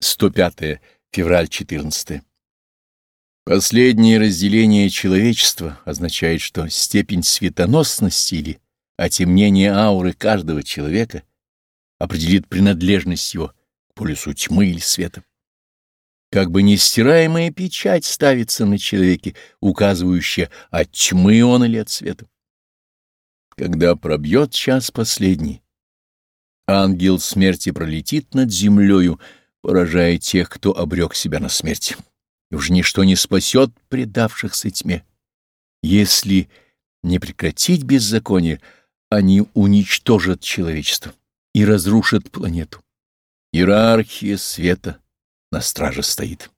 105 февраль 14 Последнее разделение человечества означает, что степень светоносности или отемнение ауры каждого человека определит принадлежность его к полюсу тьмы или света. Как бы нестираемая печать ставится на человеке, указывающая, от тьмы он или от света. Когда пробьет час последний, ангел смерти пролетит над землею, поражая тех, кто обрек себя на смерть. И уж ничто не спасет предавшихся тьме. Если не прекратить беззаконие, они уничтожат человечество и разрушат планету. Иерархия света на страже стоит.